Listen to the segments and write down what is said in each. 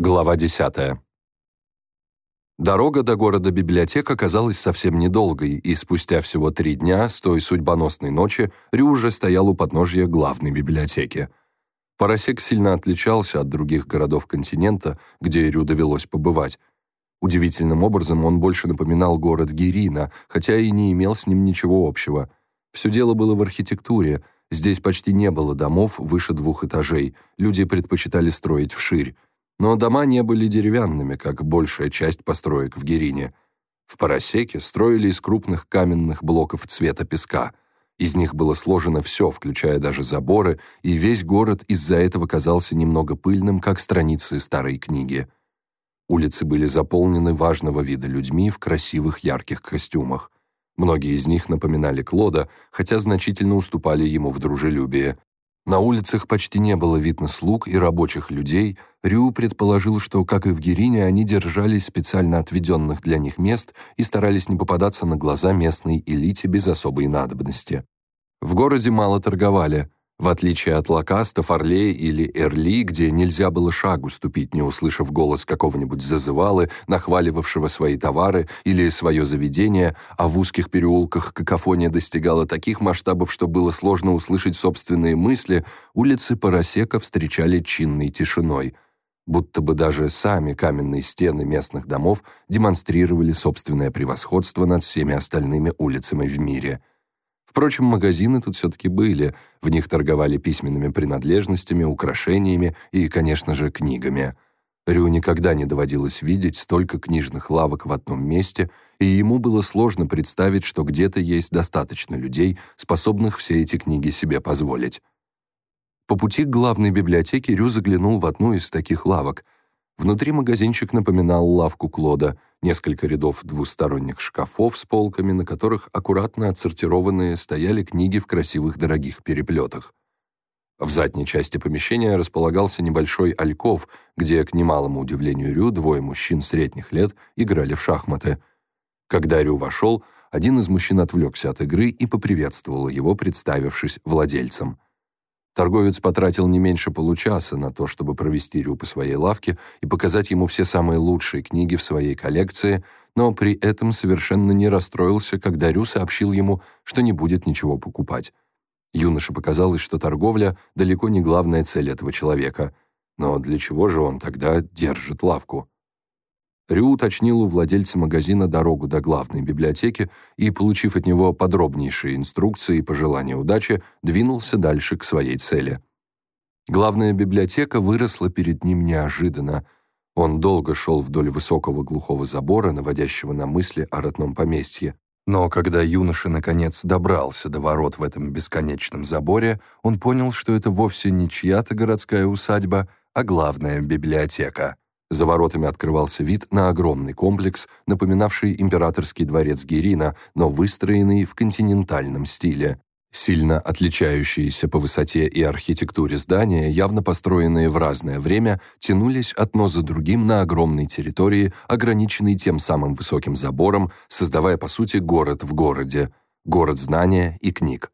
Глава 10. Дорога до города-библиотек оказалась совсем недолгой, и спустя всего три дня с той судьбоносной ночи Рю уже стоял у подножья главной библиотеки. Поросек сильно отличался от других городов континента, где Рю довелось побывать. Удивительным образом он больше напоминал город Гирина, хотя и не имел с ним ничего общего. Все дело было в архитектуре. Здесь почти не было домов выше двух этажей, люди предпочитали строить вширь. Но дома не были деревянными, как большая часть построек в Герине. В Поросеке строили из крупных каменных блоков цвета песка. Из них было сложено все, включая даже заборы, и весь город из-за этого казался немного пыльным, как страницы старой книги. Улицы были заполнены важного вида людьми в красивых ярких костюмах. Многие из них напоминали Клода, хотя значительно уступали ему в дружелюбии. На улицах почти не было видно слуг и рабочих людей. Рю предположил, что, как и в Герине, они держались специально отведенных для них мест и старались не попадаться на глаза местной элите без особой надобности. В городе мало торговали. В отличие от Лакаста, Фарле или Эрли, где нельзя было шагу ступить, не услышав голос какого-нибудь зазывалы, нахваливавшего свои товары или свое заведение, а в узких переулках какофония достигала таких масштабов, что было сложно услышать собственные мысли, улицы Поросека встречали чинной тишиной. Будто бы даже сами каменные стены местных домов демонстрировали собственное превосходство над всеми остальными улицами в мире – Впрочем, магазины тут все-таки были. В них торговали письменными принадлежностями, украшениями и, конечно же, книгами. Рю никогда не доводилось видеть столько книжных лавок в одном месте, и ему было сложно представить, что где-то есть достаточно людей, способных все эти книги себе позволить. По пути к главной библиотеке Рю заглянул в одну из таких лавок — Внутри магазинчик напоминал лавку Клода, несколько рядов двусторонних шкафов с полками, на которых аккуратно отсортированные стояли книги в красивых дорогих переплетах. В задней части помещения располагался небольшой альков, где, к немалому удивлению Рю, двое мужчин средних лет играли в шахматы. Когда Рю вошел, один из мужчин отвлекся от игры и поприветствовал его, представившись владельцем. Торговец потратил не меньше получаса на то, чтобы провести Рю по своей лавке и показать ему все самые лучшие книги в своей коллекции, но при этом совершенно не расстроился, когда Рю сообщил ему, что не будет ничего покупать. Юноше показалось, что торговля далеко не главная цель этого человека. Но для чего же он тогда держит лавку? Рю уточнил у владельца магазина дорогу до главной библиотеки и, получив от него подробнейшие инструкции и пожелания удачи, двинулся дальше к своей цели. Главная библиотека выросла перед ним неожиданно. Он долго шел вдоль высокого глухого забора, наводящего на мысли о родном поместье. Но когда юноша наконец добрался до ворот в этом бесконечном заборе, он понял, что это вовсе не чья-то городская усадьба, а главная библиотека. За воротами открывался вид на огромный комплекс, напоминавший императорский дворец Герина, но выстроенный в континентальном стиле. Сильно отличающиеся по высоте и архитектуре здания, явно построенные в разное время, тянулись одно за другим на огромной территории, ограниченной тем самым высоким забором, создавая, по сути, город в городе, город знания и книг.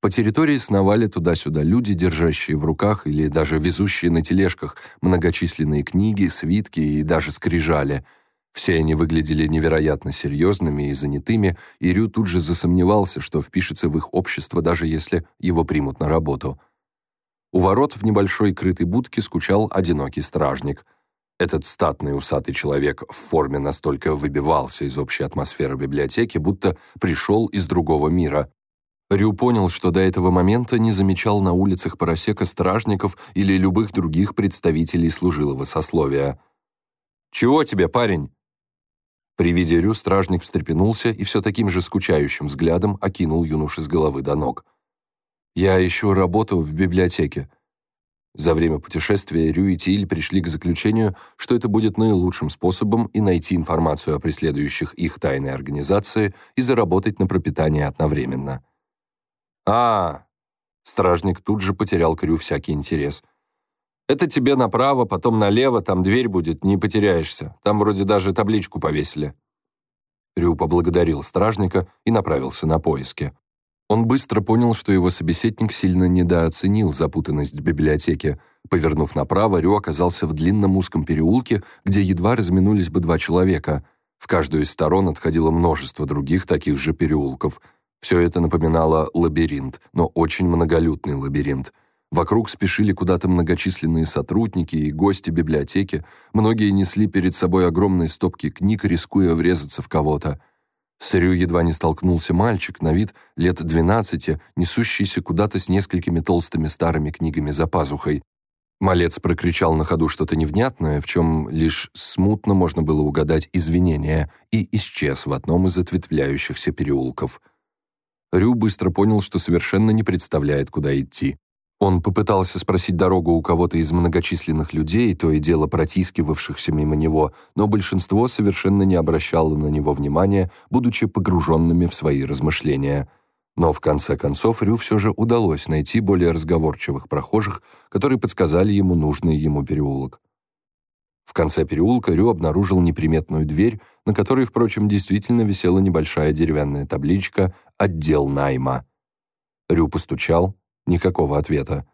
По территории сновали туда-сюда люди, держащие в руках или даже везущие на тележках многочисленные книги, свитки и даже скрижали. Все они выглядели невероятно серьезными и занятыми, и Рю тут же засомневался, что впишется в их общество, даже если его примут на работу. У ворот в небольшой крытой будке скучал одинокий стражник. Этот статный усатый человек в форме настолько выбивался из общей атмосферы библиотеки, будто пришел из другого мира. Рю понял, что до этого момента не замечал на улицах Поросека стражников или любых других представителей служилого сословия. «Чего тебе, парень?» При виде Рю стражник встрепенулся и все таким же скучающим взглядом окинул юношу с головы до ног. «Я ищу работу в библиотеке». За время путешествия Рю и Тиль пришли к заключению, что это будет наилучшим способом и найти информацию о преследующих их тайной организации и заработать на пропитание одновременно. «А, Стражник тут же потерял к Рю всякий интерес. «Это тебе направо, потом налево, там дверь будет, не потеряешься. Там вроде даже табличку повесили». Рю поблагодарил стражника и направился на поиски. Он быстро понял, что его собеседник сильно недооценил запутанность библиотеки. Повернув направо, Рю оказался в длинном узком переулке, где едва разминулись бы два человека. В каждую из сторон отходило множество других таких же переулков. Все это напоминало лабиринт, но очень многолюдный лабиринт. Вокруг спешили куда-то многочисленные сотрудники и гости библиотеки. Многие несли перед собой огромные стопки книг, рискуя врезаться в кого-то. С Рю едва не столкнулся мальчик, на вид лет двенадцати, несущийся куда-то с несколькими толстыми старыми книгами за пазухой. Малец прокричал на ходу что-то невнятное, в чем лишь смутно можно было угадать извинения, и исчез в одном из ответвляющихся переулков. Рю быстро понял, что совершенно не представляет, куда идти. Он попытался спросить дорогу у кого-то из многочисленных людей, то и дело протискивавшихся мимо него, но большинство совершенно не обращало на него внимания, будучи погруженными в свои размышления. Но в конце концов Рю все же удалось найти более разговорчивых прохожих, которые подсказали ему нужный ему переулок. В конце переулка Рю обнаружил неприметную дверь, на которой, впрочем, действительно висела небольшая деревянная табличка «Отдел найма». Рю постучал, никакого ответа.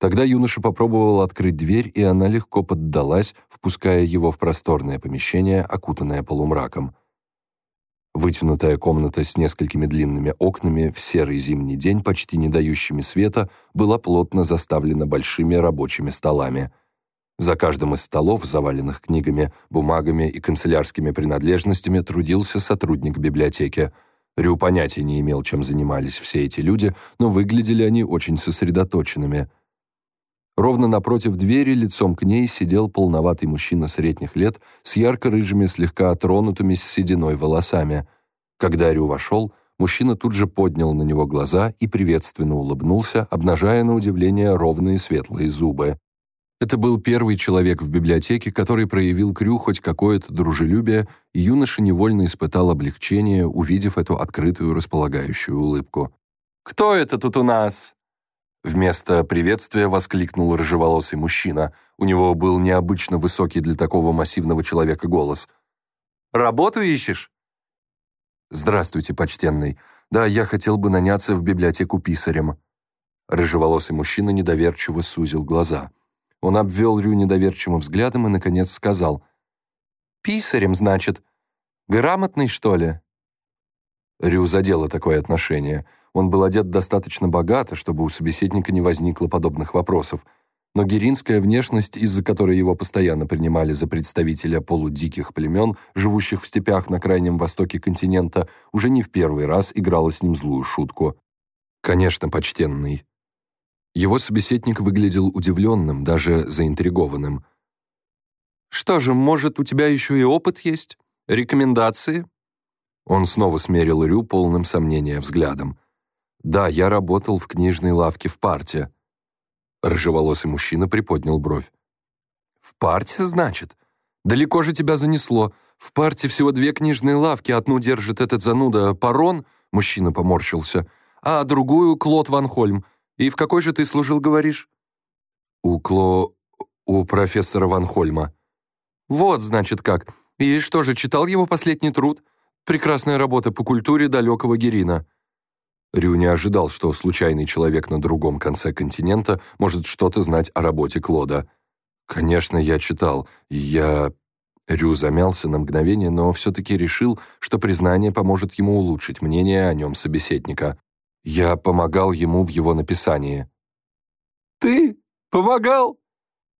Тогда юноша попробовал открыть дверь, и она легко поддалась, впуская его в просторное помещение, окутанное полумраком. Вытянутая комната с несколькими длинными окнами в серый зимний день, почти не дающими света, была плотно заставлена большими рабочими столами. За каждым из столов, заваленных книгами, бумагами и канцелярскими принадлежностями, трудился сотрудник библиотеки. Рю понятия не имел, чем занимались все эти люди, но выглядели они очень сосредоточенными – Ровно напротив двери, лицом к ней, сидел полноватый мужчина средних лет с ярко-рыжими, слегка отронутыми с сединой волосами. Когда Рю вошел, мужчина тут же поднял на него глаза и приветственно улыбнулся, обнажая на удивление ровные светлые зубы. Это был первый человек в библиотеке, который проявил Крю хоть какое-то дружелюбие, и юноша невольно испытал облегчение, увидев эту открытую располагающую улыбку. «Кто это тут у нас?» Вместо приветствия воскликнул рыжеволосый мужчина. У него был необычно высокий для такого массивного человека голос. «Работу ищешь?» «Здравствуйте, почтенный. Да, я хотел бы наняться в библиотеку писарем». Рыжеволосый мужчина недоверчиво сузил глаза. Он обвел Рю недоверчивым взглядом и, наконец, сказал. «Писарем, значит? Грамотный, что ли?» Рю задело такое отношение – он был одет достаточно богато, чтобы у собеседника не возникло подобных вопросов, но геринская внешность, из-за которой его постоянно принимали за представителя полудиких племен, живущих в степях на крайнем востоке континента, уже не в первый раз играла с ним злую шутку. «Конечно, почтенный». Его собеседник выглядел удивленным, даже заинтригованным. «Что же, может, у тебя еще и опыт есть? Рекомендации?» Он снова смерил Рю полным сомнения взглядом. «Да, я работал в книжной лавке в парте». Рыжеволосый мужчина приподнял бровь. «В парте, значит? Далеко же тебя занесло. В парте всего две книжные лавки, одну держит этот зануда Парон, мужчина поморщился, а другую Клод Ван Хольм. И в какой же ты служил, говоришь?» «У Кло... у профессора Ван Хольма». «Вот, значит, как. И что же, читал его последний труд? Прекрасная работа по культуре далекого Герина». Рю не ожидал, что случайный человек на другом конце континента может что-то знать о работе Клода. «Конечно, я читал. Я...» Рю замялся на мгновение, но все-таки решил, что признание поможет ему улучшить мнение о нем собеседника. «Я помогал ему в его написании». «Ты? Помогал?»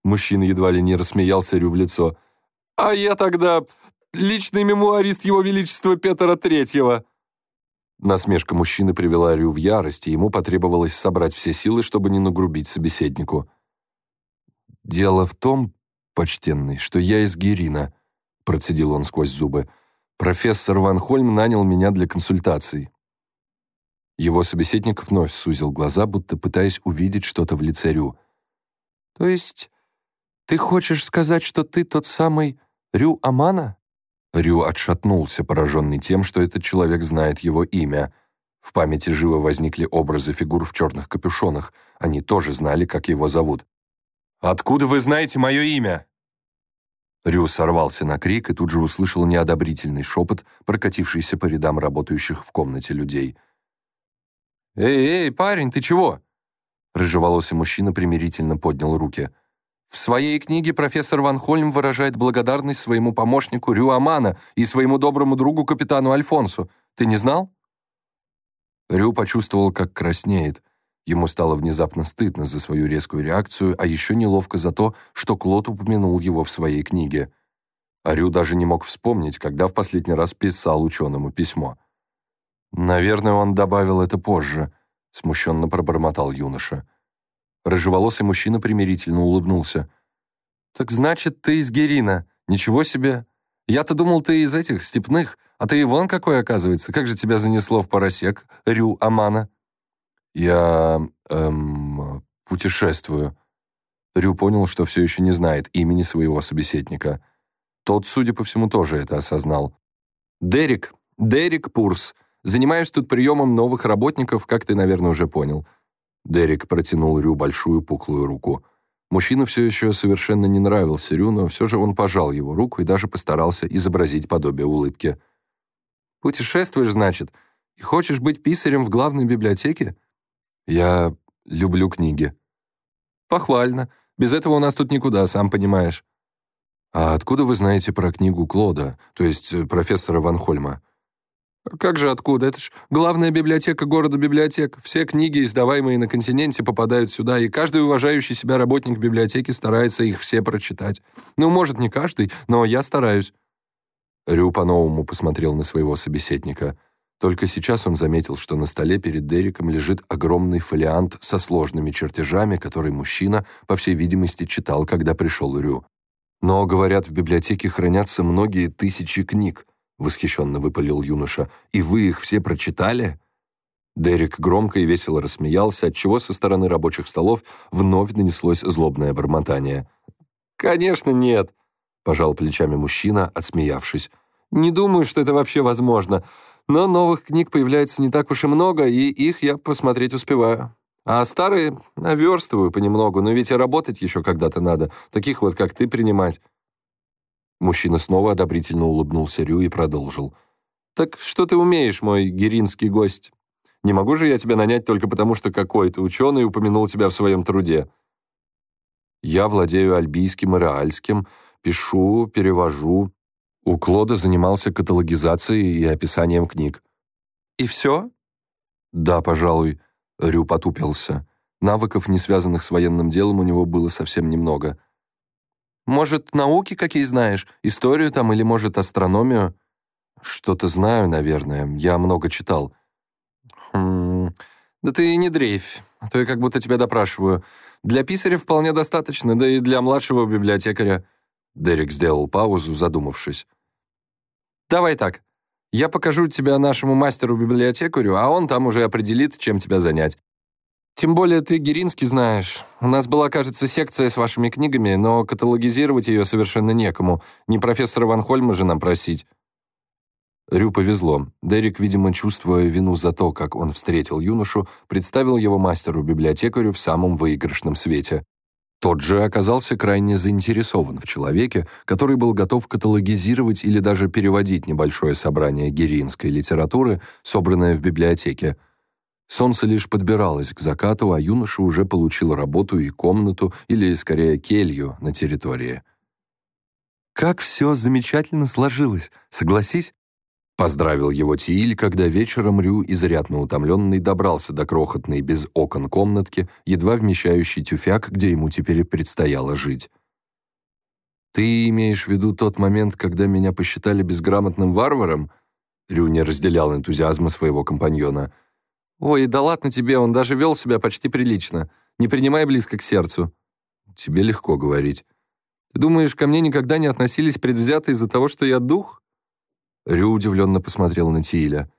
Мужчина едва ли не рассмеялся Рю в лицо. «А я тогда личный мемуарист Его Величества Петра Третьего». Насмешка мужчины привела Рю в ярость, и ему потребовалось собрать все силы, чтобы не нагрубить собеседнику. «Дело в том, почтенный, что я из Герина», — процедил он сквозь зубы. «Профессор Ван Хольм нанял меня для консультаций». Его собеседник вновь сузил глаза, будто пытаясь увидеть что-то в лице Рю. «То есть ты хочешь сказать, что ты тот самый Рю Амана?» Рю отшатнулся, пораженный тем, что этот человек знает его имя. В памяти живо возникли образы фигур в черных капюшонах. Они тоже знали, как его зовут. «Откуда вы знаете мое имя?» Рю сорвался на крик и тут же услышал неодобрительный шепот, прокатившийся по рядам работающих в комнате людей. «Эй, эй, парень, ты чего?» Рыжеволосый мужчина примирительно поднял руки. В своей книге профессор Ван Хольм выражает благодарность своему помощнику Рюамана и своему доброму другу капитану Альфонсу. Ты не знал?» Рю почувствовал, как краснеет. Ему стало внезапно стыдно за свою резкую реакцию, а еще неловко за то, что Клод упомянул его в своей книге. А Рю даже не мог вспомнить, когда в последний раз писал ученому письмо. «Наверное, он добавил это позже», — смущенно пробормотал юноша. Рыжеволосый мужчина примирительно улыбнулся. «Так значит, ты из Герина. Ничего себе. Я-то думал, ты из этих, степных. А ты и вон какой, оказывается. Как же тебя занесло в парасек, Рю Амана?» «Я... эм... путешествую». Рю понял, что все еще не знает имени своего собеседника. Тот, судя по всему, тоже это осознал. «Дерек. Дерек Пурс. Занимаюсь тут приемом новых работников, как ты, наверное, уже понял». Дерек протянул Рю большую пухлую руку. Мужчина все еще совершенно не нравился Рю, но все же он пожал его руку и даже постарался изобразить подобие улыбки. «Путешествуешь, значит, и хочешь быть писарем в главной библиотеке?» «Я люблю книги». «Похвально. Без этого у нас тут никуда, сам понимаешь». «А откуда вы знаете про книгу Клода, то есть э, профессора Ван Хольма?» «Как же откуда? Это ж главная библиотека города-библиотек. Все книги, издаваемые на континенте, попадают сюда, и каждый уважающий себя работник библиотеки старается их все прочитать. Ну, может, не каждый, но я стараюсь». Рю по-новому посмотрел на своего собеседника. Только сейчас он заметил, что на столе перед Дериком лежит огромный фолиант со сложными чертежами, который мужчина, по всей видимости, читал, когда пришел Рю. Но, говорят, в библиотеке хранятся многие тысячи книг. — восхищенно выпалил юноша. «И вы их все прочитали?» Дерек громко и весело рассмеялся, отчего со стороны рабочих столов вновь донеслось злобное бормотание. «Конечно нет», — пожал плечами мужчина, отсмеявшись. «Не думаю, что это вообще возможно. Но новых книг появляется не так уж и много, и их я посмотреть успеваю. А старые наверстываю понемногу, но ведь и работать еще когда-то надо, таких вот, как ты, принимать». Мужчина снова одобрительно улыбнулся Рю и продолжил. «Так что ты умеешь, мой геринский гость? Не могу же я тебя нанять только потому, что какой-то ученый упомянул тебя в своем труде». «Я владею альбийским и реальским, пишу, перевожу». У Клода занимался каталогизацией и описанием книг. «И все?» «Да, пожалуй», — Рю потупился. Навыков, не связанных с военным делом, у него было совсем немного — может, науки какие знаешь? Историю там или, может, астрономию?» «Что-то знаю, наверное. Я много читал». «Хм... Да ты не дрейфь, а то я как будто тебя допрашиваю. Для писаря вполне достаточно, да и для младшего библиотекаря». Дерек сделал паузу, задумавшись. «Давай так. Я покажу тебя нашему мастеру-библиотекарю, а он там уже определит, чем тебя занять. Тем более ты Геринский знаешь. У нас была, кажется, секция с вашими книгами, но каталогизировать ее совершенно некому. Не профессора Ван Хольма же нам просить». Рю повезло. Дерек, видимо, чувствуя вину за то, как он встретил юношу, представил его мастеру-библиотекарю в самом выигрышном свете. Тот же оказался крайне заинтересован в человеке, который был готов каталогизировать или даже переводить небольшое собрание геринской литературы, собранное в библиотеке – Солнце лишь подбиралось к закату, а юноша уже получил работу и комнату, или, скорее, келью на территории. «Как все замечательно сложилось, согласись?» Поздравил его Тииль, когда вечером Рю, изрядно утомленный, добрался до крохотной без окон комнатки, едва вмещающей тюфяк, где ему теперь предстояло жить. «Ты имеешь в виду тот момент, когда меня посчитали безграмотным варваром?» Рю не разделял энтузиазма своего компаньона – «Ой, да ладно тебе, он даже вел себя почти прилично. Не принимай близко к сердцу». «Тебе легко говорить». «Ты думаешь, ко мне никогда не относились предвзято из-за того, что я дух?» Рю удивленно посмотрел на Тииля.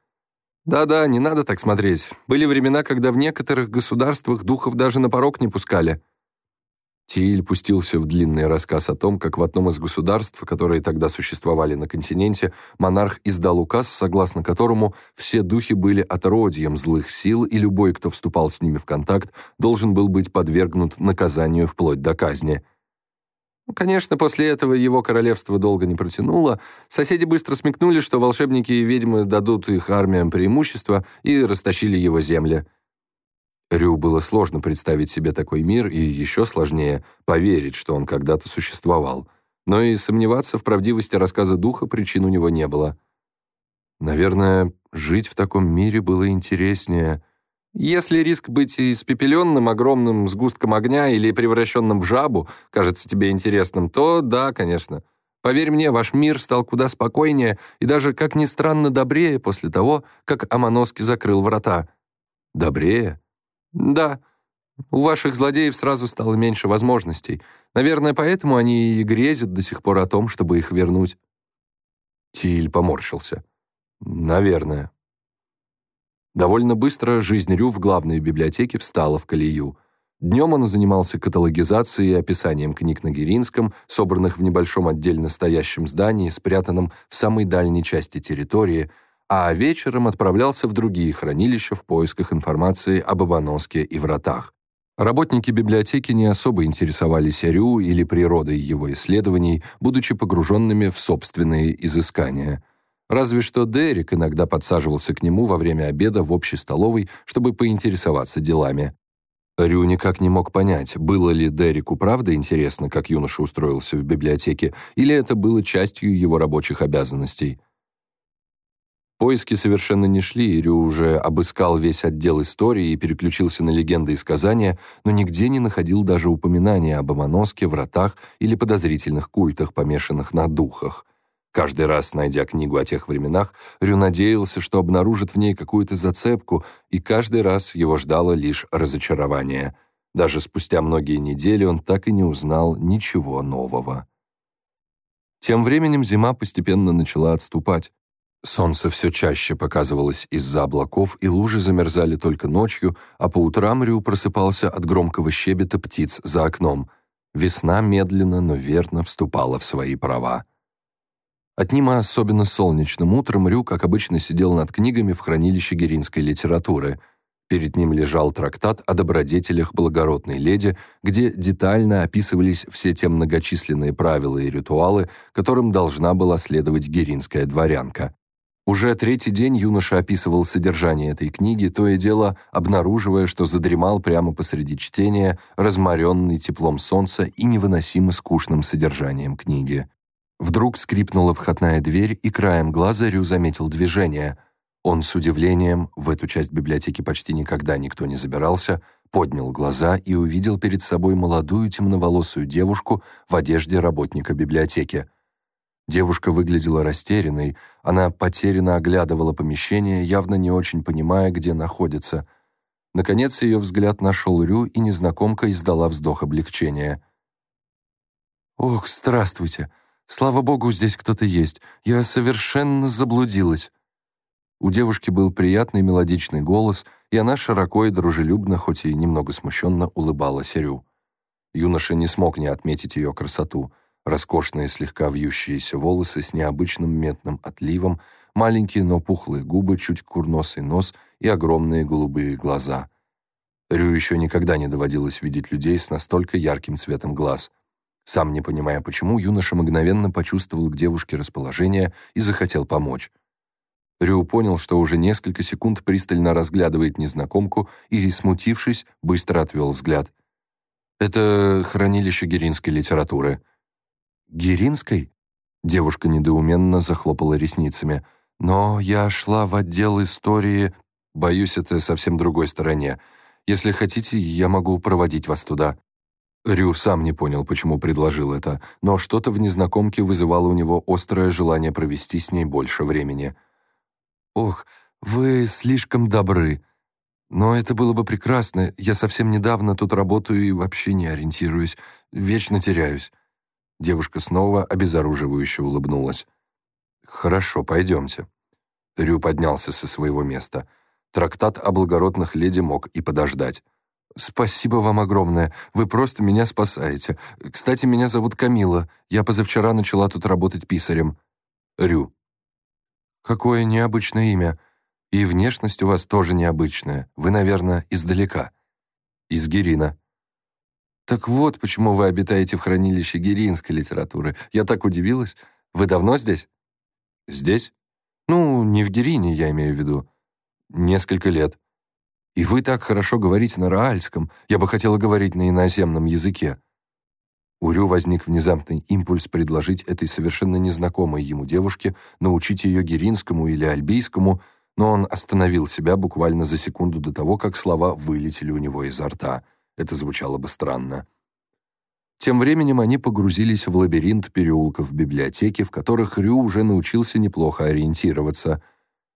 «Да-да, не надо так смотреть. Были времена, когда в некоторых государствах духов даже на порог не пускали. Тииль пустился в длинный рассказ о том, как в одном из государств, которые тогда существовали на континенте, монарх издал указ, согласно которому все духи были отродьем злых сил, и любой, кто вступал с ними в контакт, должен был быть подвергнут наказанию вплоть до казни. Конечно, после этого его королевство долго не протянуло. Соседи быстро смекнули, что волшебники и ведьмы дадут их армиям преимущество, и растащили его земли. Рю было сложно представить себе такой мир, и еще сложнее поверить, что он когда-то существовал. Но и сомневаться в правдивости рассказа духа причин у него не было. Наверное, жить в таком мире было интереснее. Если риск быть испепеленным огромным сгустком огня или превращенным в жабу кажется тебе интересным, то да, конечно. Поверь мне, ваш мир стал куда спокойнее и даже, как ни странно, добрее после того, как Амоноски закрыл врата. Добрее? Да. У ваших злодеев сразу стало меньше возможностей. Наверное, поэтому они и грезят до сих пор о том, чтобы их вернуть. Тиль поморщился. Наверное. Довольно быстро жизнь Рю в главной библиотеке встала в колею. Днем он занимался каталогизацией и описанием книг на Геринском, собранных в небольшом отдельно стоящем здании, спрятанном в самой дальней части территории, а вечером отправлялся в другие хранилища в поисках информации об Обоноске и вратах. Работники библиотеки не особо интересовались Рю или природой его исследований, будучи погруженными в собственные изыскания – Разве что Дерек иногда подсаживался к нему во время обеда в общей столовой, чтобы поинтересоваться делами. Рю никак не мог понять, было ли Дереку правда интересно, как юноша устроился в библиотеке, или это было частью его рабочих обязанностей. Поиски совершенно не шли, и Рю уже обыскал весь отдел истории и переключился на легенды и сказания, но нигде не находил даже упоминания об Амоноске, вратах или подозрительных культах, помешанных на духах. Каждый раз, найдя книгу о тех временах, Рю надеялся, что обнаружит в ней какую-то зацепку, и каждый раз его ждало лишь разочарование. Даже спустя многие недели он так и не узнал ничего нового. Тем временем зима постепенно начала отступать. Солнце все чаще показывалось из-за облаков, и лужи замерзали только ночью, а по утрам Рю просыпался от громкого щебета птиц за окном. Весна медленно, но верно вступала в свои права. Одним особенно солнечным утром Рю, как обычно, сидел над книгами в хранилище геринской литературы. Перед ним лежал трактат о добродетелях благородной леди, где детально описывались все те многочисленные правила и ритуалы, которым должна была следовать геринская дворянка. Уже третий день юноша описывал содержание этой книги, то и дело обнаруживая, что задремал прямо посреди чтения, разморенный теплом солнца и невыносимо скучным содержанием книги. Вдруг скрипнула входная дверь, и краем глаза Рю заметил движение. Он с удивлением, в эту часть библиотеки почти никогда никто не забирался, поднял глаза и увидел перед собой молодую темноволосую девушку в одежде работника библиотеки. Девушка выглядела растерянной, она потерянно оглядывала помещение, явно не очень понимая, где находится. Наконец ее взгляд нашел Рю, и незнакомка издала вздох облегчения. «Ох, здравствуйте!» Слава богу, здесь кто-то есть. Я совершенно заблудилась». У девушки был приятный мелодичный голос, и она широко и дружелюбно, хоть и немного смущенно, улыбалась Рю. Юноша не смог не отметить ее красоту. Роскошные слегка вьющиеся волосы с необычным метным отливом, маленькие, но пухлые губы, чуть курносый нос и огромные голубые глаза. Рю еще никогда не доводилось видеть людей с настолько ярким цветом глаз — сам не понимая почему, юноша мгновенно почувствовал к девушке расположение и захотел помочь. Рю понял, что уже несколько секунд пристально разглядывает незнакомку и, смутившись, быстро отвел взгляд. «Это хранилище геринской литературы». «Геринской?» Девушка недоуменно захлопала ресницами. «Но я шла в отдел истории...» «Боюсь, это совсем другой стороне. Если хотите, я могу проводить вас туда». Рю сам не понял, почему предложил это, но что-то в незнакомке вызывало у него острое желание провести с ней больше времени. «Ох, вы слишком добры. Но это было бы прекрасно. Я совсем недавно тут работаю и вообще не ориентируюсь. Вечно теряюсь». Девушка снова обезоруживающе улыбнулась. «Хорошо, пойдемте». Рю поднялся со своего места. Трактат о благородных леди мог и подождать. «Спасибо вам огромное. Вы просто меня спасаете. Кстати, меня зовут Камила. Я позавчера начала тут работать писарем». «Рю». «Какое необычное имя. И внешность у вас тоже необычная. Вы, наверное, издалека». «Из Герина». «Так вот, почему вы обитаете в хранилище геринской литературы. Я так удивилась. Вы давно здесь?» «Здесь?» «Ну, не в Герине, я имею в виду». «Несколько лет». И вы так хорошо говорите на раальском. Я бы хотела говорить на иноземном языке». У Рю возник внезапный импульс предложить этой совершенно незнакомой ему девушке научить ее геринскому или альбийскому, но он остановил себя буквально за секунду до того, как слова вылетели у него изо рта. Это звучало бы странно. Тем временем они погрузились в лабиринт переулков библиотеки, в которых Рю уже научился неплохо ориентироваться —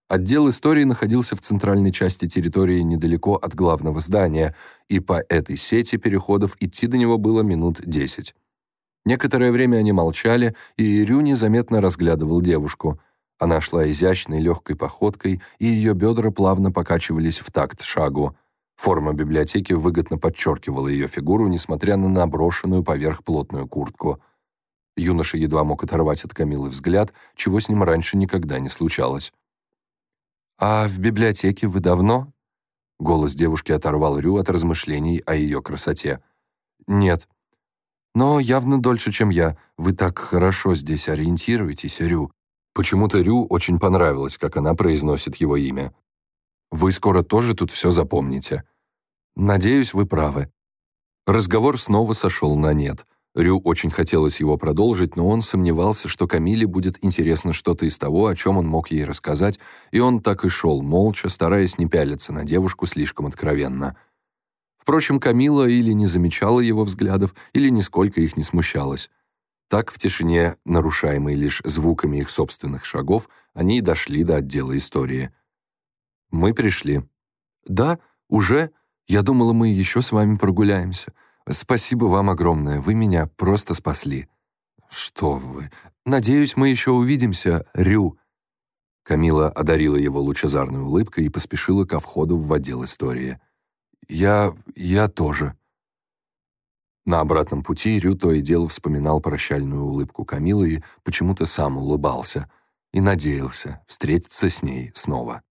Отдел истории находился в центральной части территории недалеко от главного здания, и по этой сети переходов идти до него было минут десять. Некоторое время они молчали, и Рю незаметно разглядывал девушку. Она шла изящной легкой походкой, и ее бедра плавно покачивались в такт шагу. Форма библиотеки выгодно подчеркивала ее фигуру, несмотря на наброшенную поверх плотную куртку. Юноша едва мог оторвать от Камилы взгляд, чего с ним раньше никогда не случалось. «А в библиотеке вы давно?» Голос девушки оторвал Рю от размышлений о ее красоте. «Нет. Но явно дольше, чем я. Вы так хорошо здесь ориентируетесь, Рю». Почему-то Рю очень понравилось, как она произносит его имя. «Вы скоро тоже тут все запомните». «Надеюсь, вы правы». Разговор снова сошел на нет — Рю очень хотелось его продолжить, но он сомневался, что Камиле будет интересно что-то из того, о чем он мог ей рассказать, и он так и шел, молча, стараясь не пялиться на девушку слишком откровенно. Впрочем, Камила или не замечала его взглядов, или нисколько их не смущалась. Так, в тишине, нарушаемой лишь звуками их собственных шагов, они и дошли до отдела истории. «Мы пришли». «Да, уже? Я думала, мы еще с вами прогуляемся». Спасибо вам огромное, вы меня просто спасли. Что вы? Надеюсь, мы еще увидимся, Рю. Камила одарила его лучезарной улыбкой и поспешила ко входу в отдел истории. Я... я тоже. На обратном пути Рю то и дело вспоминал прощальную улыбку Камилы и почему-то сам улыбался и надеялся встретиться с ней снова.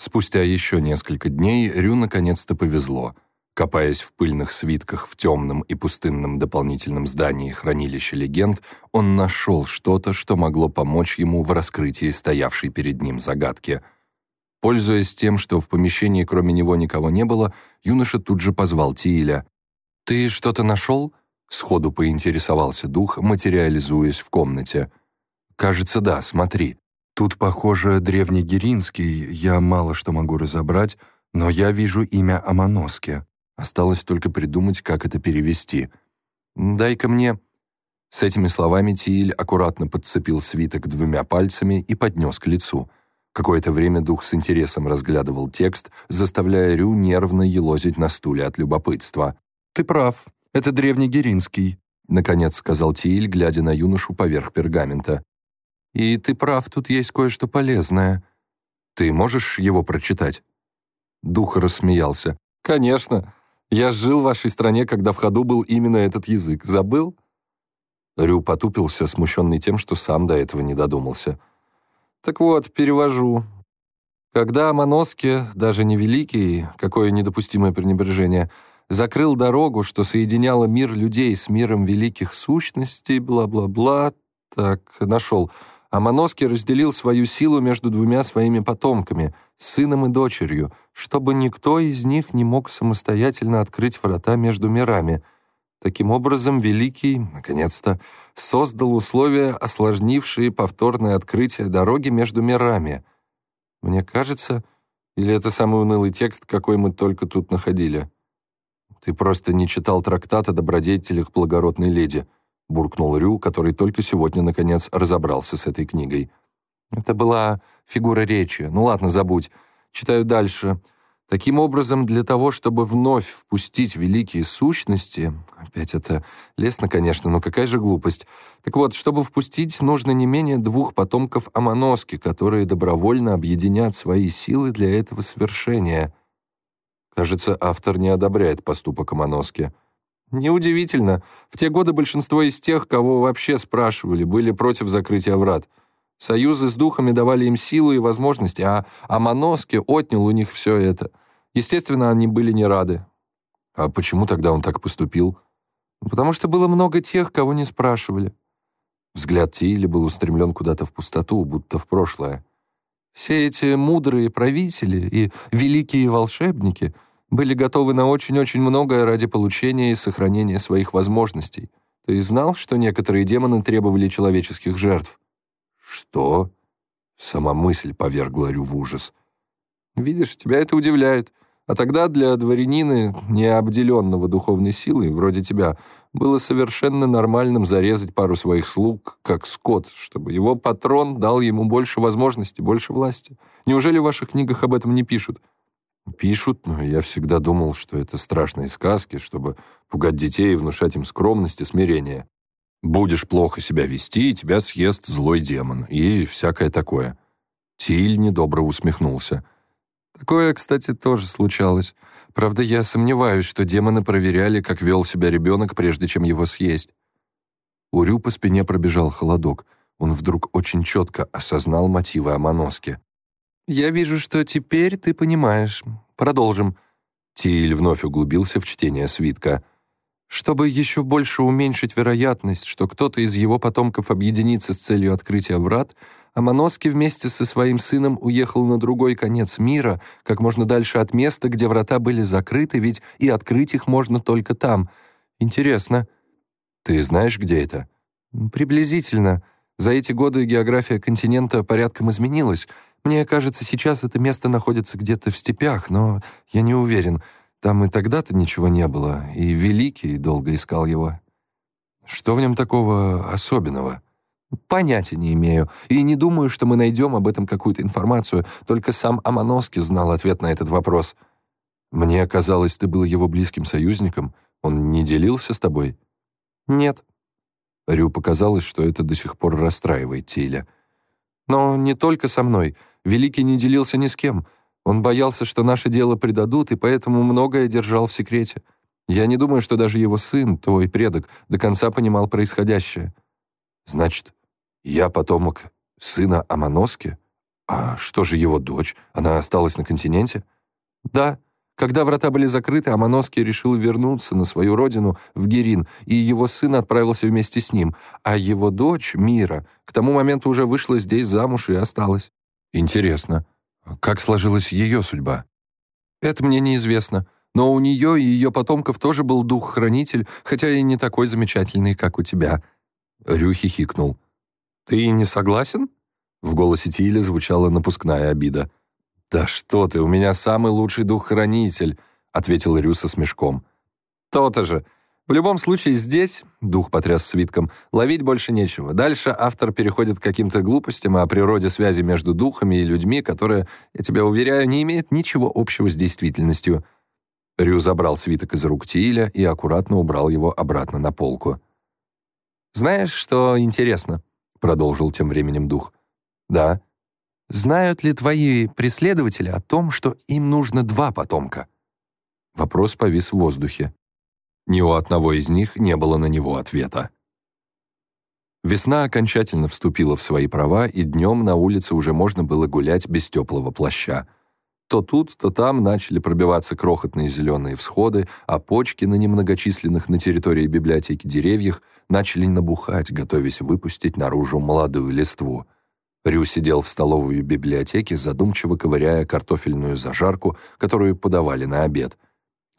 Спустя еще несколько дней Рю наконец-то повезло — Копаясь в пыльных свитках в темном и пустынном дополнительном здании хранилища легенд, он нашел что-то, что могло помочь ему в раскрытии стоявшей перед ним загадки. Пользуясь тем, что в помещении кроме него никого не было, юноша тут же позвал Тииля. «Ты что-то нашел?» — сходу поинтересовался дух, материализуясь в комнате. «Кажется, да, смотри. Тут, похоже, древнегеринский, я мало что могу разобрать, но я вижу имя Амоноски». Осталось только придумать, как это перевести. «Дай-ка мне...» С этими словами Тииль аккуратно подцепил свиток двумя пальцами и поднес к лицу. Какое-то время дух с интересом разглядывал текст, заставляя Рю нервно елозить на стуле от любопытства. «Ты прав, это древнегеринский», — наконец сказал Тииль, глядя на юношу поверх пергамента. «И ты прав, тут есть кое-что полезное. Ты можешь его прочитать?» Дух рассмеялся. «Конечно. Я жил в вашей стране, когда в ходу был именно этот язык. Забыл?» Рю потупился, смущенный тем, что сам до этого не додумался. «Так вот, перевожу. Когда Моноски, даже не великий, какое недопустимое пренебрежение, закрыл дорогу, что соединяла мир людей с миром великих сущностей, бла-бла-бла, так, нашел. Амоноски разделил свою силу между двумя своими потомками, сыном и дочерью, чтобы никто из них не мог самостоятельно открыть врата между мирами. Таким образом, Великий, наконец-то, создал условия, осложнившие повторное открытие дороги между мирами. Мне кажется, или это самый унылый текст, какой мы только тут находили? Ты просто не читал трактат о добродетелях благородной леди — буркнул Рю, который только сегодня, наконец, разобрался с этой книгой. Это была фигура речи. Ну ладно, забудь. Читаю дальше. Таким образом, для того, чтобы вновь впустить великие сущности, опять это лестно, конечно, но какая же глупость. Так вот, чтобы впустить, нужно не менее двух потомков Амоноски, которые добровольно объединят свои силы для этого совершения. Кажется, автор не одобряет поступок Амоноски. Неудивительно. В те годы большинство из тех, кого вообще спрашивали, были против закрытия врат. Союзы с духами давали им силу и возможности, а Амоноски отнял у них все это. Естественно, они были не рады. А почему тогда он так поступил? Потому что было много тех, кого не спрашивали. Взгляд Тиили был устремлен куда-то в пустоту, будто в прошлое. Все эти мудрые правители и великие волшебники были готовы на очень-очень многое ради получения и сохранения своих возможностей. Ты знал, что некоторые демоны требовали человеческих жертв? Что? Сама мысль повергла Рю в ужас. Видишь, тебя это удивляет. А тогда для дворянина, необделенного духовной силой, вроде тебя, было совершенно нормальным зарезать пару своих слуг, как скот, чтобы его патрон дал ему больше возможностей, больше власти. Неужели в ваших книгах об этом не пишут? Пишут, но я всегда думал, что это страшные сказки, чтобы пугать детей и внушать им скромность и смирение. Будешь плохо себя вести, и тебя съест злой демон, и всякое такое. Тиль недобро усмехнулся. Такое, кстати, тоже случалось. Правда, я сомневаюсь, что демоны проверяли, как вел себя ребенок, прежде чем его съесть. У Рю по спине пробежал холодок. Он вдруг очень четко осознал мотивы Амоноски. «Я вижу, что теперь ты понимаешь. Продолжим». Тиль вновь углубился в чтение свитка. Чтобы еще больше уменьшить вероятность, что кто-то из его потомков объединится с целью открытия врат, Амоноски вместе со своим сыном уехал на другой конец мира, как можно дальше от места, где врата были закрыты, ведь и открыть их можно только там. Интересно. Ты знаешь, где это? Приблизительно. За эти годы география континента порядком изменилась. Мне кажется, сейчас это место находится где-то в степях, но я не уверен — там и тогда-то ничего не было, и Великий долго искал его. Что в нем такого особенного? Понятия не имею, и не думаю, что мы найдем об этом какую-то информацию, только сам Амоноски знал ответ на этот вопрос. Мне казалось, ты был его близким союзником. Он не делился с тобой? Нет. Рю показалось, что это до сих пор расстраивает Тиля. Но не только со мной. Великий не делился ни с кем — он боялся, что наше дело предадут, и поэтому многое держал в секрете. Я не думаю, что даже его сын, твой предок, до конца понимал происходящее. Значит, я потомок сына Амоноски? А что же его дочь? Она осталась на континенте? Да. Когда врата были закрыты, Амоноски решил вернуться на свою родину, в Герин, и его сын отправился вместе с ним, а его дочь, Мира, к тому моменту уже вышла здесь замуж и осталась. Интересно. Как сложилась ее судьба? Это мне неизвестно. Но у нее и ее потомков тоже был дух-хранитель, хотя и не такой замечательный, как у тебя». Рю хихикнул. «Ты не согласен?» В голосе Тиля звучала напускная обида. «Да что ты, у меня самый лучший дух-хранитель», — ответил Рю со смешком. «То-то же. В любом случае здесь, дух потряс свитком, ловить больше нечего. Дальше автор переходит к каким-то глупостям о природе связи между духами и людьми, которая, я тебя уверяю, не имеет ничего общего с действительностью. Рю забрал свиток из рук Тииля и аккуратно убрал его обратно на полку. «Знаешь, что интересно?» — продолжил тем временем дух. «Да». «Знают ли твои преследователи о том, что им нужно два потомка?» Вопрос повис в воздухе. Ни у одного из них не было на него ответа. Весна окончательно вступила в свои права, и днем на улице уже можно было гулять без теплого плаща. То тут, то там начали пробиваться крохотные зеленые всходы, а почки на немногочисленных на территории библиотеки деревьях начали набухать, готовясь выпустить наружу молодую листву. Рю сидел в столовой библиотеке, задумчиво ковыряя картофельную зажарку, которую подавали на обед —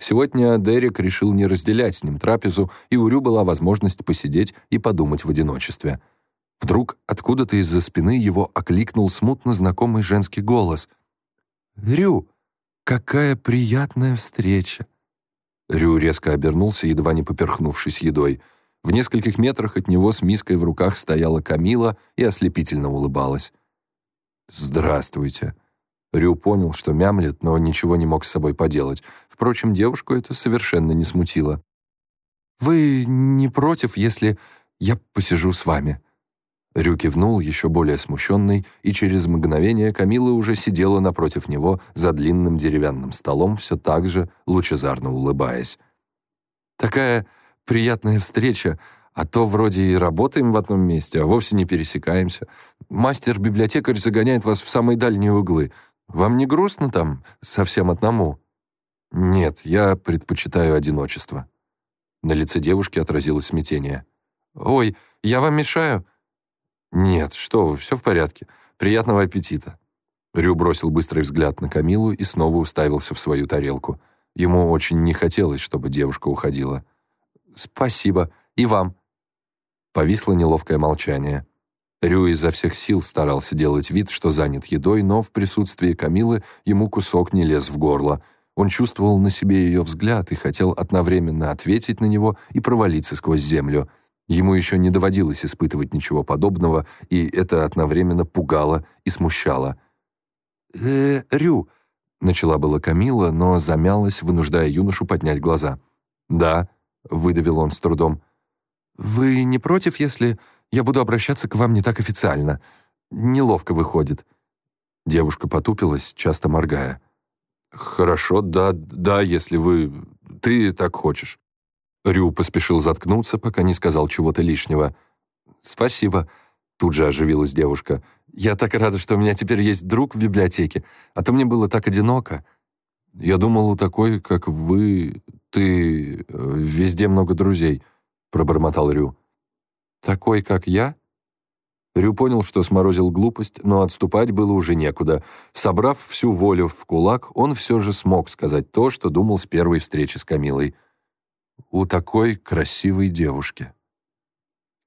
Сегодня Дерек решил не разделять с ним трапезу, и у Рю была возможность посидеть и подумать в одиночестве. Вдруг откуда-то из-за спины его окликнул смутно знакомый женский голос. «Рю, какая приятная встреча!» Рю резко обернулся, едва не поперхнувшись едой. В нескольких метрах от него с миской в руках стояла Камила и ослепительно улыбалась. «Здравствуйте», Рю понял, что мямлет, но ничего не мог с собой поделать. Впрочем, девушку это совершенно не смутило. «Вы не против, если я посижу с вами?» Рю кивнул, еще более смущенный, и через мгновение Камила уже сидела напротив него за длинным деревянным столом, все так же лучезарно улыбаясь. «Такая приятная встреча, а то вроде и работаем в одном месте, а вовсе не пересекаемся. Мастер-библиотекарь загоняет вас в самые дальние углы. Вам не грустно там совсем одному?» «Нет, я предпочитаю одиночество». На лице девушки отразилось смятение. «Ой, я вам мешаю?» «Нет, что вы, все в порядке. Приятного аппетита». Рю бросил быстрый взгляд на Камилу и снова уставился в свою тарелку. Ему очень не хотелось, чтобы девушка уходила. «Спасибо. И вам». Повисло неловкое молчание. Рю изо всех сил старался делать вид, что занят едой, но в присутствии Камилы ему кусок не лез в горло. Он чувствовал на себе ее взгляд и хотел одновременно ответить на него и провалиться сквозь землю. Ему еще не доводилось испытывать ничего подобного, и это одновременно пугало и смущало э Рю», — начала была Камила, но замялась, вынуждая юношу поднять глаза. «Да», — выдавил он с трудом. «Вы не против, если я буду обращаться к вам не так официально? Неловко выходит». Девушка потупилась, часто моргая. «Хорошо, да, да, если вы... ты так хочешь». Рю поспешил заткнуться, пока не сказал чего-то лишнего. «Спасибо», — тут же оживилась девушка. Я так рада, что у меня теперь есть друг в библиотеке, а то мне было так одиноко. Я думал, у такой, как вы, ты, э, везде много друзей, пробормотал Рю. Такой, как я? Рю понял, что сморозил глупость, но отступать было уже некуда. Собрав всю волю в кулак, он все же смог сказать то, что думал с первой встречи с Камилой. «У такой красивой девушки».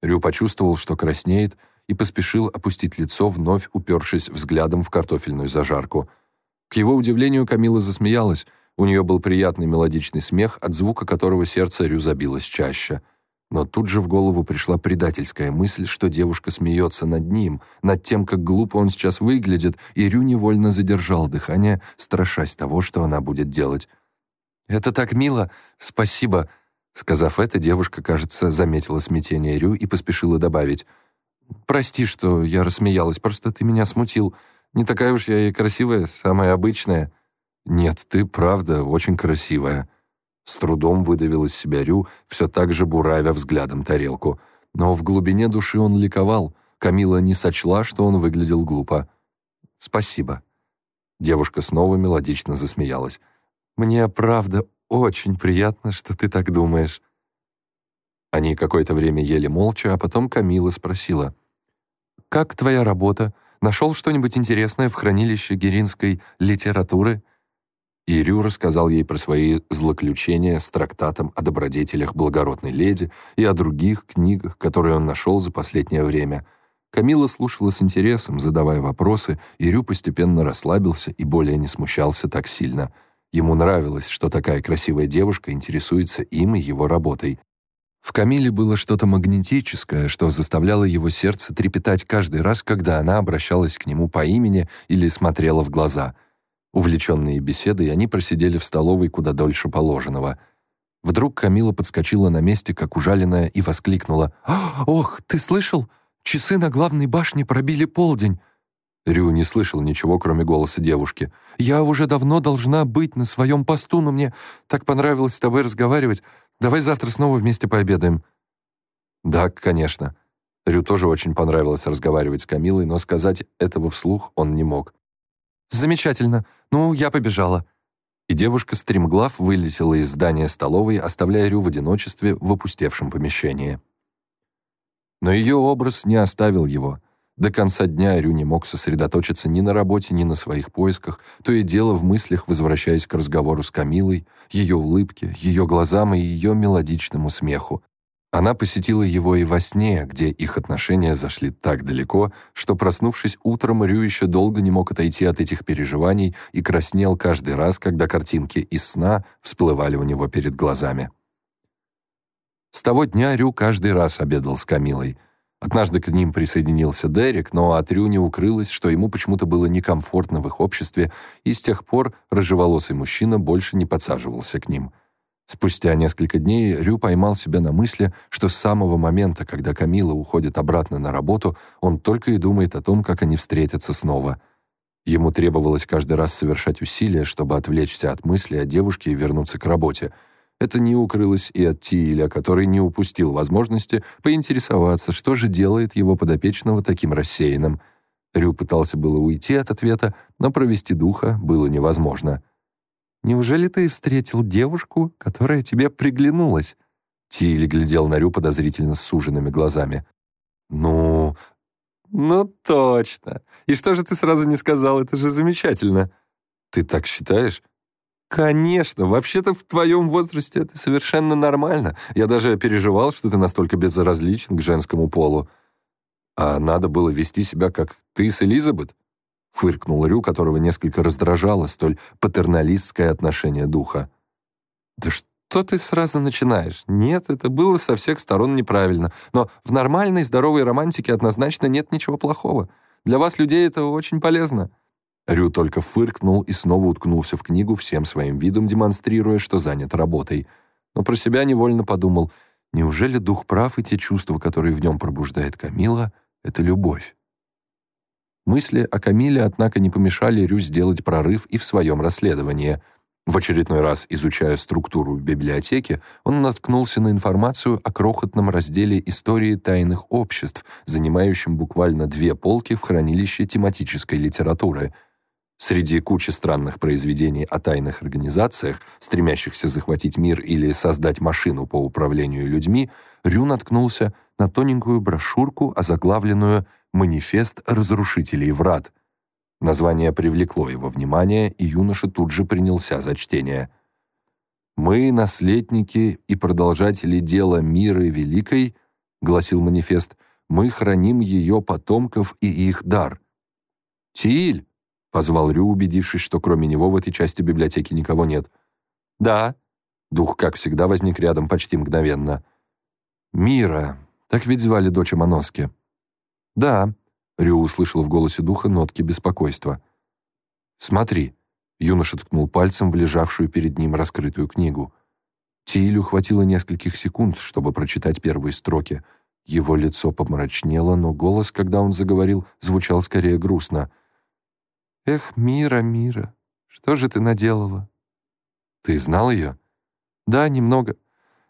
Рю почувствовал, что краснеет, и поспешил опустить лицо, вновь упершись взглядом в картофельную зажарку. К его удивлению Камила засмеялась, у нее был приятный мелодичный смех, от звука которого сердце Рю забилось чаще. Но тут же в голову пришла предательская мысль, что девушка смеется над ним, над тем, как глупо он сейчас выглядит, и Рю невольно задержал дыхание, страшась того, что она будет делать. «Это так мило! Спасибо!» Сказав это, девушка, кажется, заметила смятение Рю и поспешила добавить — «Прости, что я рассмеялась, просто ты меня смутил. Не такая уж я и красивая, самая обычная». «Нет, ты правда очень красивая». С трудом выдавил из себя Рю, все так же буравя взглядом тарелку. Но в глубине души он ликовал. Камила не сочла, что он выглядел глупо. «Спасибо». Девушка снова мелодично засмеялась. «Мне правда очень приятно, что ты так думаешь». Они какое-то время ели молча, а потом Камила спросила. «Как твоя работа? Нашел что-нибудь интересное в хранилище геринской литературы?» И Рю рассказал ей про свои злоключения с трактатом о добродетелях благородной леди и о других книгах, которые он нашел за последнее время. Камила слушала с интересом, задавая вопросы, и Рю постепенно расслабился и более не смущался так сильно. Ему нравилось, что такая красивая девушка интересуется им и его работой. В Камиле было что-то магнетическое, что заставляло его сердце трепетать каждый раз, когда она обращалась к нему по имени или смотрела в глаза. Увлеченные беседой, они просидели в столовой куда дольше положенного. Вдруг Камила подскочила на месте, как ужаленная, и воскликнула. «Ох, ты слышал? Часы на главной башне пробили полдень!» Рю не слышал ничего, кроме голоса девушки. «Я уже давно должна быть на своем посту, но мне так понравилось с тобой разговаривать. Давай завтра снова вместе пообедаем». «Да, конечно». Рю тоже очень понравилось разговаривать с Камилой, но сказать этого вслух он не мог. «Замечательно. Ну, я побежала». И девушка стремглав вылетела из здания столовой, оставляя Рю в одиночестве в опустевшем помещении. Но ее образ не оставил его. До конца дня Рю не мог сосредоточиться ни на работе, ни на своих поисках, то и дело в мыслях, возвращаясь к разговору с Камилой, ее улыбке, ее глазам и ее мелодичному смеху. Она посетила его и во сне, где их отношения зашли так далеко, что, проснувшись утром, Рю еще долго не мог отойти от этих переживаний и краснел каждый раз, когда картинки из сна всплывали у него перед глазами. С того дня Рю каждый раз обедал с Камилой — Однажды к ним присоединился Дерек, но от Рю не укрылось, что ему почему-то было некомфортно в их обществе, и с тех пор рыжеволосый мужчина больше не подсаживался к ним. Спустя несколько дней Рю поймал себя на мысли, что с самого момента, когда Камила уходит обратно на работу, он только и думает о том, как они встретятся снова. Ему требовалось каждый раз совершать усилия, чтобы отвлечься от мысли о девушке и вернуться к работе — это не укрылось и от Тииля, который не упустил возможности поинтересоваться, что же делает его подопечного таким рассеянным. Рю пытался было уйти от ответа, но провести духа было невозможно. «Неужели ты встретил девушку, которая тебе приглянулась?» Тииль глядел на Рю подозрительно суженными глазами. «Ну...» «Ну точно! И что же ты сразу не сказал? Это же замечательно!» «Ты так считаешь?» «Конечно! Вообще-то в твоем возрасте это совершенно нормально. Я даже переживал, что ты настолько безразличен к женскому полу. А надо было вести себя, как ты с Элизабет?» Фыркнул Рю, которого несколько раздражало столь патерналистское отношение духа. «Да что ты сразу начинаешь? Нет, это было со всех сторон неправильно. Но в нормальной, здоровой романтике однозначно нет ничего плохого. Для вас, людей, это очень полезно». Рю только фыркнул и снова уткнулся в книгу, всем своим видом демонстрируя, что занят работой. Но про себя невольно подумал, неужели дух прав, и те чувства, которые в нем пробуждает Камила, — это любовь? Мысли о Камиле, однако, не помешали Рю сделать прорыв и в своем расследовании — в очередной раз, изучая структуру библиотеки, он наткнулся на информацию о крохотном разделе истории тайных обществ, занимающем буквально две полки в хранилище тематической литературы. Среди кучи странных произведений о тайных организациях, стремящихся захватить мир или создать машину по управлению людьми, Рю наткнулся на тоненькую брошюрку, озаглавленную «Манифест разрушителей врат», Название привлекло его внимание, и юноша тут же принялся за чтение. «Мы, наследники и продолжатели дела мира великой», — гласил манифест, «мы храним ее потомков и их дар». «Тиль!» — позвал Рю, убедившись, что кроме него в этой части библиотеки никого нет. «Да». Дух, как всегда, возник рядом почти мгновенно. «Мира. Так ведь звали дочь Моноски». «Да», Рю услышал в голосе духа нотки беспокойства. «Смотри», — юноша ткнул пальцем в лежавшую перед ним раскрытую книгу. Тилю хватило нескольких секунд, чтобы прочитать первые строки. Его лицо помрачнело, но голос, когда он заговорил, звучал скорее грустно. «Эх, Мира, Мира, что же ты наделала?» «Ты знал ее?» «Да, немного.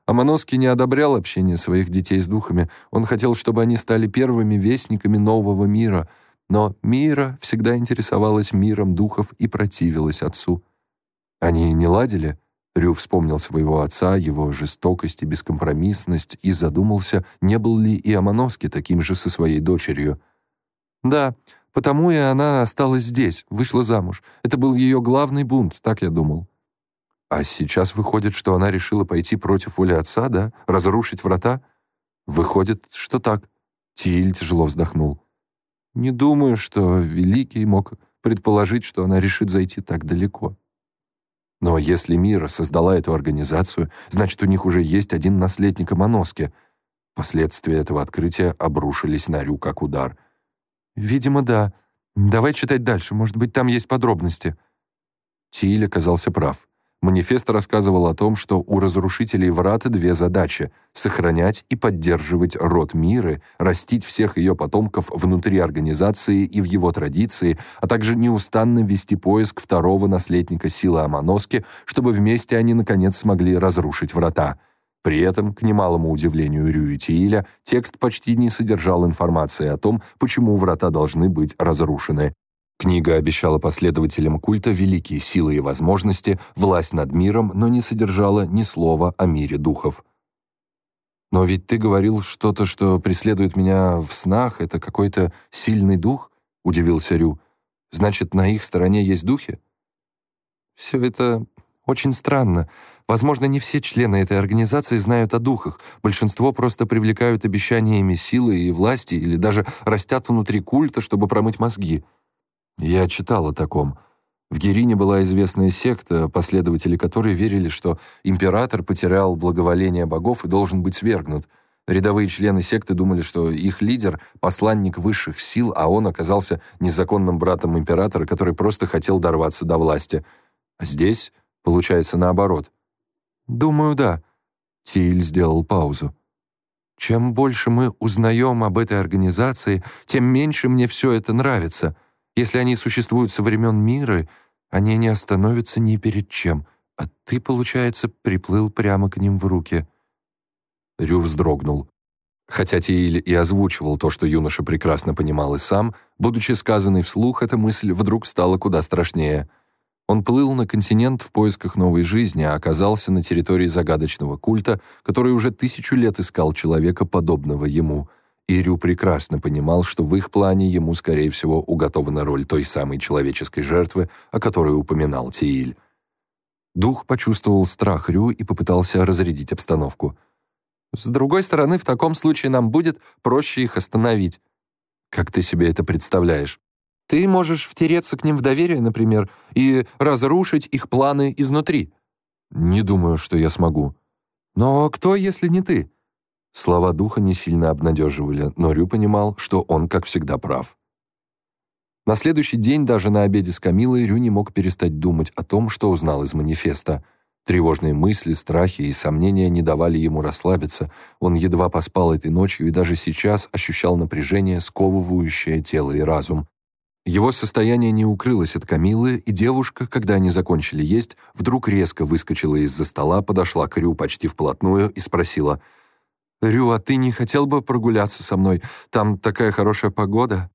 Амоноский не одобрял общение своих детей с духами. Он хотел, чтобы они стали первыми вестниками нового мира. Но Мира всегда интересовалась миром духов и противилась отцу. Они не ладили? Рю вспомнил своего отца, его жестокость и бескомпромиссность и задумался, не был ли и Амоноски таким же со своей дочерью. «Да, потому и она осталась здесь, вышла замуж. Это был ее главный бунт, так я думал». А сейчас выходит, что она решила пойти против воли отца, да? Разрушить врата? Выходит, что так. Тиль тяжело вздохнул. Не думаю, что Великий мог предположить, что она решит зайти так далеко. Но если Мира создала эту организацию, значит, у них уже есть один наследник Амоноске. Последствия этого открытия обрушились на Рю как удар. «Видимо, да. Давай читать дальше, может быть, там есть подробности». Тиль оказался прав. Манифест рассказывал о том, что у разрушителей врат две задачи — сохранять и поддерживать род мира, растить всех ее потомков внутри организации и в его традиции, а также неустанно вести поиск второго наследника силы Амоноски, чтобы вместе они, наконец, смогли разрушить врата. При этом, к немалому удивлению Рюитииля, текст почти не содержал информации о том, почему врата должны быть разрушены. Книга обещала последователям культа великие силы и возможности, власть над миром, но не содержала ни слова о мире духов. «Но ведь ты говорил что-то, что преследует меня в снах, это какой-то сильный дух?» — удивился Рю. «Значит, на их стороне есть духи?» «Все это очень странно. Возможно, не все члены этой организации знают о духах. Большинство просто привлекают обещаниями силы и власти или даже растят внутри культа, чтобы промыть мозги». Я читал о таком. В Герине была известная секта, последователи которой верили, что император потерял благоволение богов и должен быть свергнут. Рядовые члены секты думали, что их лидер — посланник высших сил, а он оказался незаконным братом императора, который просто хотел дорваться до власти. А здесь получается наоборот. «Думаю, да». Тиль сделал паузу. «Чем больше мы узнаем об этой организации, тем меньше мне все это нравится». Если они существуют со времен мира, они не остановятся ни перед чем, а ты, получается, приплыл прямо к ним в руки». Рю вздрогнул. Хотя Тииль и озвучивал то, что юноша прекрасно понимал и сам, будучи сказанной вслух, эта мысль вдруг стала куда страшнее. Он плыл на континент в поисках новой жизни, а оказался на территории загадочного культа, который уже тысячу лет искал человека, подобного ему — и Рю прекрасно понимал, что в их плане ему, скорее всего, уготована роль той самой человеческой жертвы, о которой упоминал Тииль. Дух почувствовал страх Рю и попытался разрядить обстановку. «С другой стороны, в таком случае нам будет проще их остановить». «Как ты себе это представляешь?» «Ты можешь втереться к ним в доверие, например, и разрушить их планы изнутри». «Не думаю, что я смогу». «Но кто, если не ты?» Слова духа не сильно обнадеживали, но Рю понимал, что он, как всегда, прав. На следующий день даже на обеде с Камилой Рю не мог перестать думать о том, что узнал из манифеста. Тревожные мысли, страхи и сомнения не давали ему расслабиться. Он едва поспал этой ночью и даже сейчас ощущал напряжение, сковывающее тело и разум. Его состояние не укрылось от Камилы, и девушка, когда они закончили есть, вдруг резко выскочила из-за стола, подошла к Рю почти вплотную и спросила — «Рю, а ты не хотел бы прогуляться со мной? Там такая хорошая погода».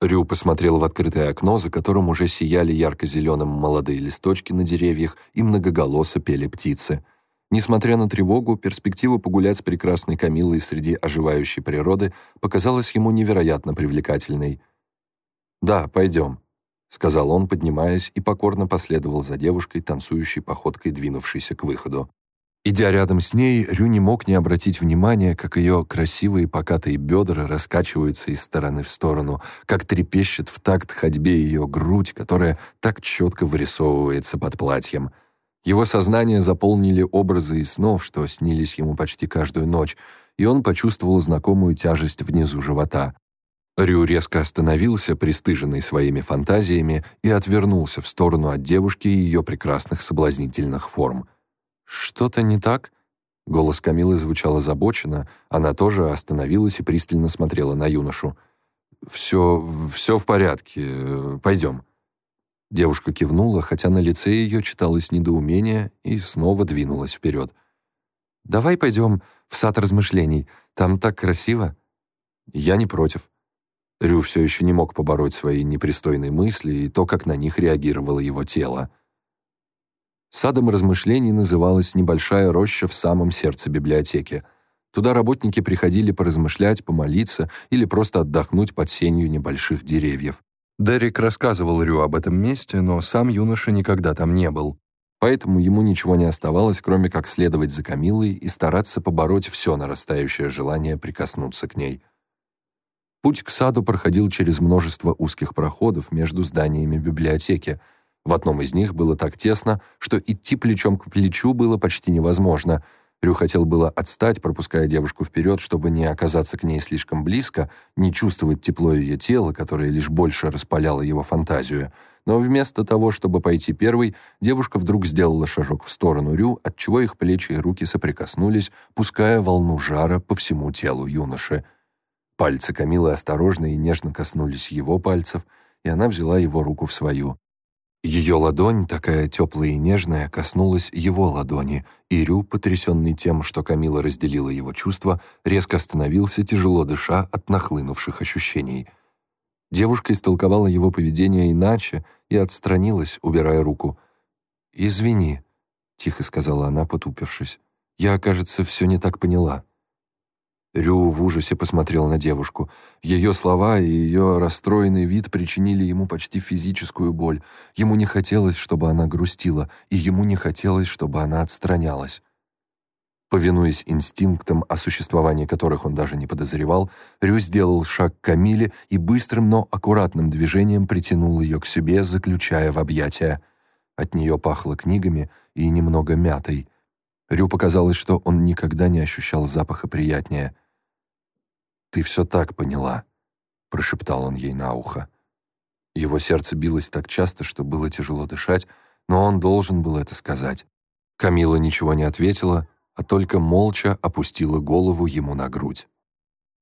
Рю посмотрел в открытое окно, за которым уже сияли ярко-зеленым молодые листочки на деревьях и многоголосо пели птицы. Несмотря на тревогу, перспектива погулять с прекрасной Камилой среди оживающей природы показалась ему невероятно привлекательной. «Да, пойдем», — сказал он, поднимаясь, и покорно последовал за девушкой, танцующей походкой, двинувшейся к выходу. Идя рядом с ней, Рю не мог не обратить внимания, как ее красивые покатые бедра раскачиваются из стороны в сторону, как трепещет в такт ходьбе ее грудь, которая так четко вырисовывается под платьем. Его сознание заполнили образы и снов, что снились ему почти каждую ночь, и он почувствовал знакомую тяжесть внизу живота. Рю резко остановился, пристыженный своими фантазиями, и отвернулся в сторону от девушки и ее прекрасных соблазнительных форм — «Что-то не так?» Голос Камилы звучал озабоченно, она тоже остановилась и пристально смотрела на юношу. «Все, все в порядке, пойдем». Девушка кивнула, хотя на лице ее читалось недоумение, и снова двинулась вперед. «Давай пойдем в сад размышлений, там так красиво». «Я не против». Рю все еще не мог побороть свои непристойные мысли и то, как на них реагировало его тело. Садом размышлений называлась небольшая роща в самом сердце библиотеки. Туда работники приходили поразмышлять, помолиться или просто отдохнуть под сенью небольших деревьев. Дерек рассказывал Рю об этом месте, но сам юноша никогда там не был. Поэтому ему ничего не оставалось, кроме как следовать за Камилой и стараться побороть все нарастающее желание прикоснуться к ней. Путь к саду проходил через множество узких проходов между зданиями библиотеки — в одном из них было так тесно, что идти плечом к плечу было почти невозможно. Рю хотел было отстать, пропуская девушку вперед, чтобы не оказаться к ней слишком близко, не чувствовать тепло ее тела, которое лишь больше распаляло его фантазию. Но вместо того, чтобы пойти первой, девушка вдруг сделала шажок в сторону Рю, отчего их плечи и руки соприкоснулись, пуская волну жара по всему телу юноши. Пальцы Камилы осторожно и нежно коснулись его пальцев, и она взяла его руку в свою. Ее ладонь, такая теплая и нежная, коснулась его ладони, и Рю, потрясенный тем, что Камила разделила его чувства, резко остановился, тяжело дыша от нахлынувших ощущений. Девушка истолковала его поведение иначе и отстранилась, убирая руку. «Извини», — тихо сказала она, потупившись. «Я, кажется, все не так поняла». Рю в ужасе посмотрел на девушку. Ее слова и ее расстроенный вид причинили ему почти физическую боль. Ему не хотелось, чтобы она грустила, и ему не хотелось, чтобы она отстранялась. Повинуясь инстинктам, о существовании которых он даже не подозревал, Рю сделал шаг к Камиле и быстрым, но аккуратным движением притянул ее к себе, заключая в объятия. От нее пахло книгами и немного мятой. Рю показалось, что он никогда не ощущал запаха приятнее — «Ты все так поняла», — прошептал он ей на ухо. Его сердце билось так часто, что было тяжело дышать, но он должен был это сказать. Камила ничего не ответила, а только молча опустила голову ему на грудь.